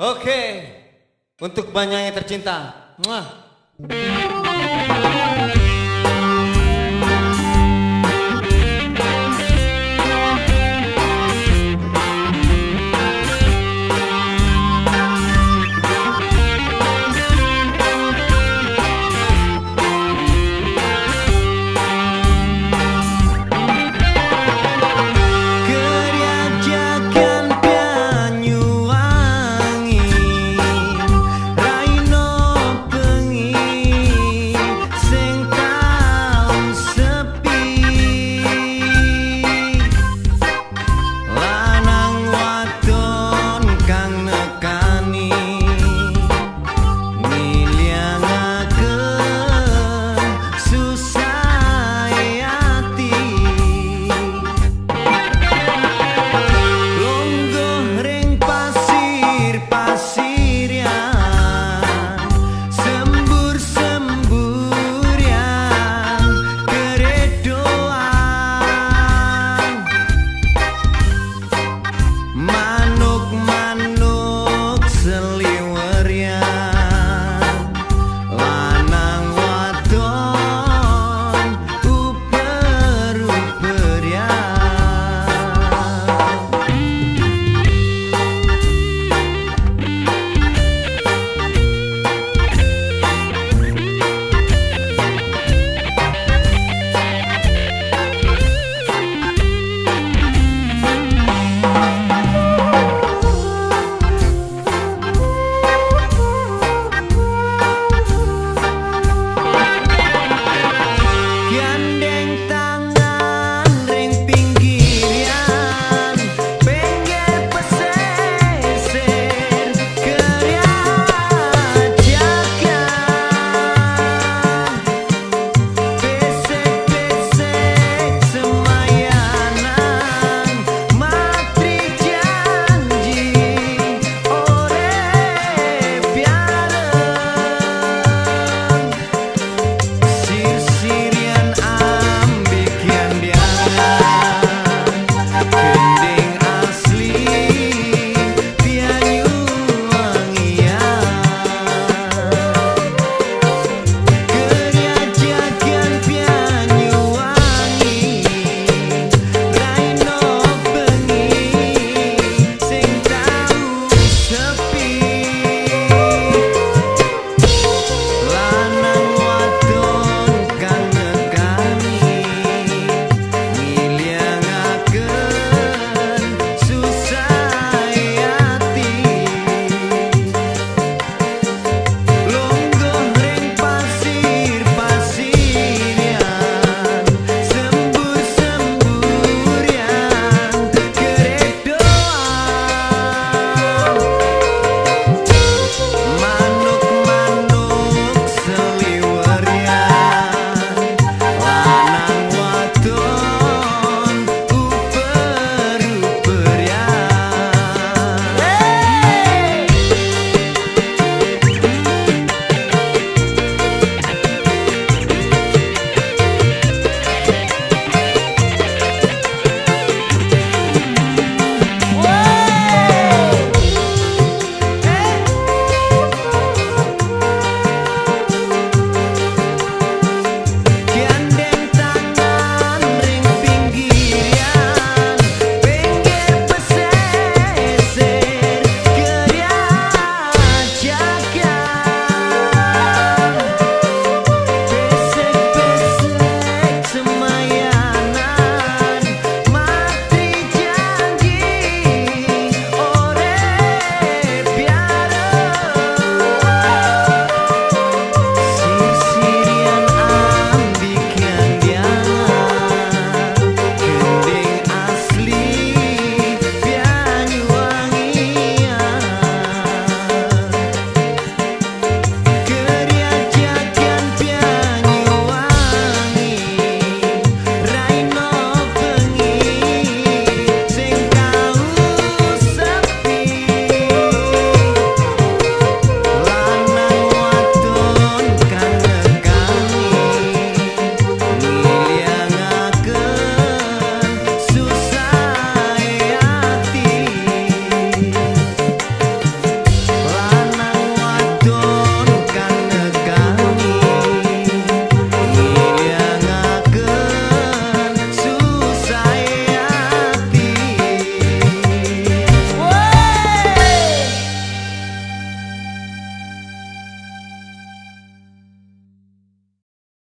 Oke, untuk banyak yang tercinta. Mwah.